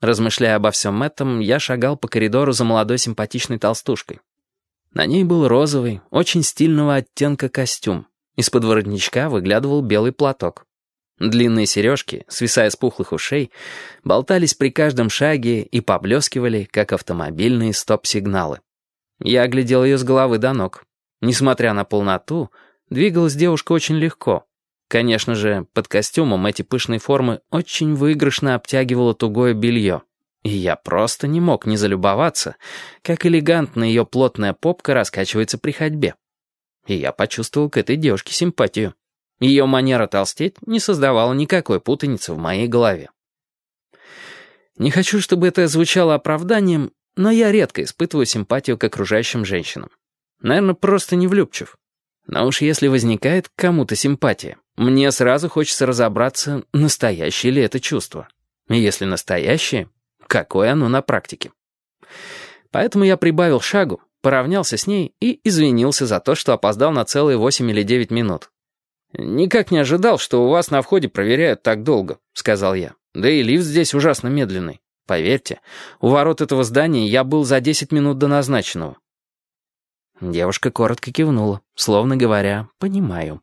Размышляя обо всем этом, я шагал по коридору за молодой симпатичной толстушкой. На ней был розовый, очень стильного оттенка костюм. Из-под воротничка выглядывал белый платок. Длинные сережки, свисая с пухлых ушей, болтались при каждом шаге и поблескивали, как автомобильные стоп-сигналы. Я оглядел ее с головы до ног. Несмотря на полноту, двигалась девушка очень легко. Конечно же, под костюмом эти пышные формы очень выигрышно обтягивало тугое белье. И я просто не мог не залюбоваться, как элегантно ее плотная попка раскачивается при ходьбе. И я почувствовал к этой девушке симпатию. Ее манера толстеть не создавала никакой путаницы в моей голове. Не хочу, чтобы это звучало оправданием, но я редко испытываю симпатию к окружающим женщинам. Наверное, просто не влюбчив. Но уж если возникает к кому-то симпатия, мне сразу хочется разобраться, настоящее ли это чувство. И если настоящее, какое оно на практике. Поэтому я прибавил шагу, поравнялся с ней и извинился за то, что опоздал на целые восемь или девять минут. «Никак не ожидал, что у вас на входе проверяют так долго», — сказал я. «Да и лифт здесь ужасно медленный. Поверьте, у ворот этого здания я был за десять минут до назначенного». Девушка коротко кивнула, словно говоря «понимаю».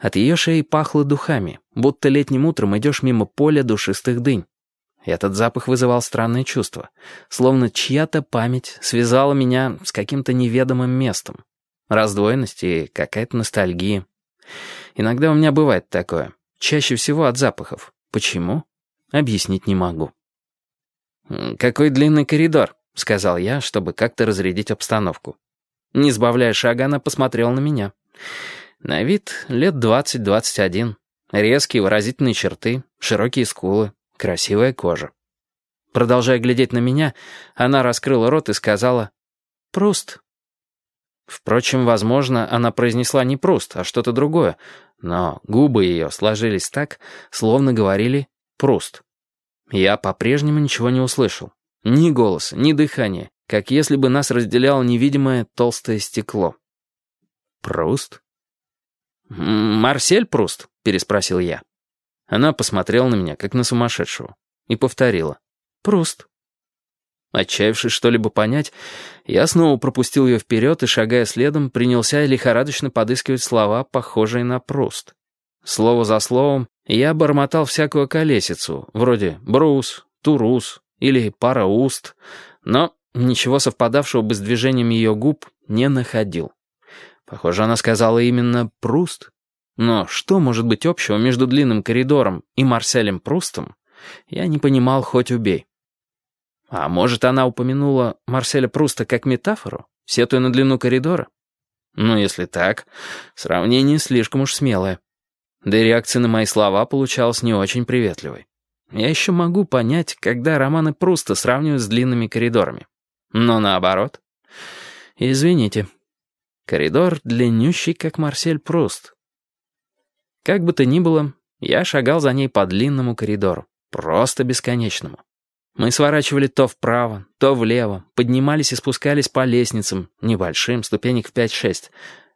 От ее шеи пахло духами, будто летним утром идешь мимо поля душистых дынь. Этот запах вызывал странное чувство, словно чья-то память связала меня с каким-то неведомым местом. Раздвоенность и какая-то ностальгия. Иногда у меня бывает такое. Чаще всего от запахов. Почему? Объяснить не могу. «Какой длинный коридор», — сказал я, чтобы как-то разрядить обстановку. Не сбавляя шага, она посмотрела на меня. На вид лет двадцать-двадцать один. Резкие выразительные черты, широкие скулы, красивая кожа. Продолжая глядеть на меня, она раскрыла рот и сказала «Пруст». Впрочем, возможно, она произнесла не «Пруст», а что-то другое, но губы ее сложились так, словно говорили «Пруст». Я по-прежнему ничего не услышал. Ни голоса, ни дыхания, как если бы нас разделяло невидимое толстое стекло. «Пруст?» «Марсель Пруст?» — переспросил я. Она посмотрела на меня, как на сумасшедшего, и повторила. «Пруст». Отчаявшись что-либо понять, я снова пропустил ее вперед и, шагая следом, принялся лихорадочно подыскивать слова, похожие на «Пруст». Слово за словом я бормотал всякую колесицу, вроде «брус», «турус» или «пара уст», но ничего совпадавшего бы с движением ее губ не находил. Похоже, она сказала именно «Пруст». Но что может быть общего между длинным коридором и Марселем Прустом, я не понимал хоть убей. А может, она упомянула Марселя Пруста как метафору, сетуя на длину коридора? Ну, если так, сравнение слишком уж смелое. Да и реакция на мои слова получалась не очень приветливой. Я еще могу понять, когда романы Пруста сравнивают с длинными коридорами. Но наоборот. Извините. Коридор длиннющий, как Марсель Пруст. Как бы то ни было, я шагал за ней по длинному коридору, просто бесконечному. Мы сворачивали то вправо, то влево, поднимались и спускались по лестницам, небольшим, ступенек в 5-6,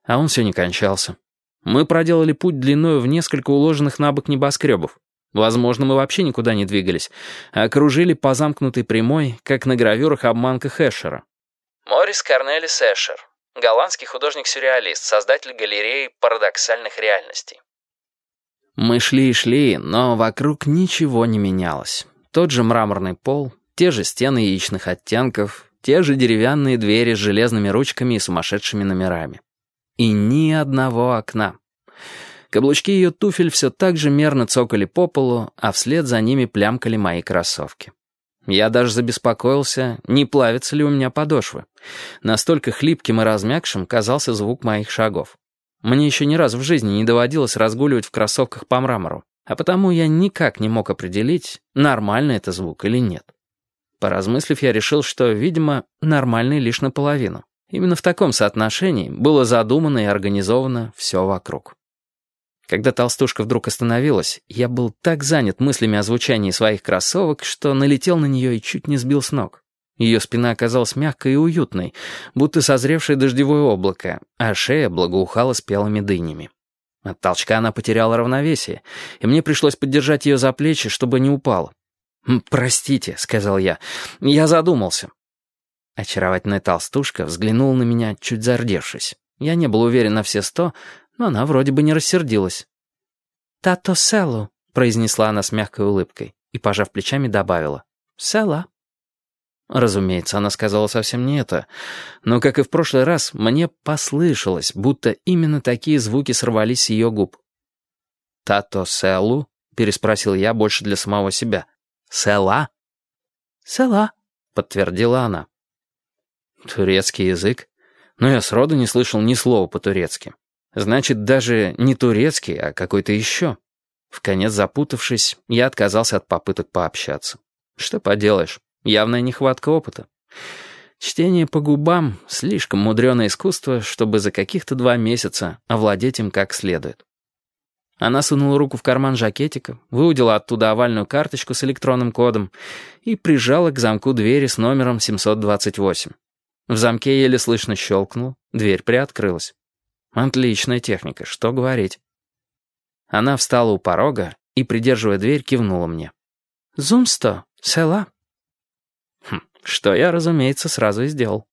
а он все не кончался. Мы проделали путь длиною в несколько уложенных на бок небоскребов. Возможно, мы вообще никуда не двигались, а окружили по замкнутой прямой, как на гравюрах обманках Эшера. Морис Корнелис Эшер, голландский художник-сюрреалист, создатель галереи парадоксальных реальностей. Мы шли и шли, но вокруг ничего не менялось. Тот же мраморный пол, те же стены яичных оттенков, те же деревянные двери с железными ручками и сумасшедшими номерами. И ни одного окна. Каблучки ее туфель все так же мерно цокали по полу, а вслед за ними плямкали мои кроссовки. Я даже забеспокоился, не плавятся ли у меня подошвы. Настолько хлипким и размягшим казался звук моих шагов. Мне еще ни разу в жизни не доводилось разгуливать в кроссовках по мрамору, а потому я никак не мог определить, нормальный это звук или нет. Поразмыслив, я решил, что, видимо, нормальный лишь наполовину. Именно в таком соотношении было задумано и организовано все вокруг. Когда толстушка вдруг остановилась, я был так занят мыслями о звучании своих кроссовок, что налетел на нее и чуть не сбил с ног. Ее спина оказалась мягкой и уютной, будто созревшее дождевое облако, а шея благоухала спелыми дынями. От толчка она потеряла равновесие, и мне пришлось поддержать ее за плечи, чтобы не упала. «Простите», — сказал я, — «я задумался». Очаровательная толстушка взглянула на меня, чуть зардевшись. Я не был уверен на все сто, но она вроде бы не рассердилась. «Тато селу», — произнесла она с мягкой улыбкой и, пожав плечами, добавила. «Села». Разумеется, она сказала совсем не это. Но, как и в прошлый раз, мне послышалось, будто именно такие звуки сорвались с ее губ. «Тато селу?» — переспросил я больше для самого себя. «Села?» «Села», — подтвердила она. Турецкий язык? Но я сроду не слышал ни слова по-турецки. Значит, даже не турецкий, а какой-то еще. Вконец запутавшись, я отказался от попыток пообщаться. Что поделаешь, явная нехватка опыта. Чтение по губам — слишком мудреное искусство, чтобы за каких-то два месяца овладеть им как следует. Она сунула руку в карман жакетика, выудила оттуда овальную карточку с электронным кодом и прижала к замку двери с номером 728. В замке еле слышно щелкнул, дверь приоткрылась. Отличная техника, что говорить. Она встала у порога и, придерживая дверь, кивнула мне. «Зумсто, села». Хм, что я, разумеется, сразу и сделал.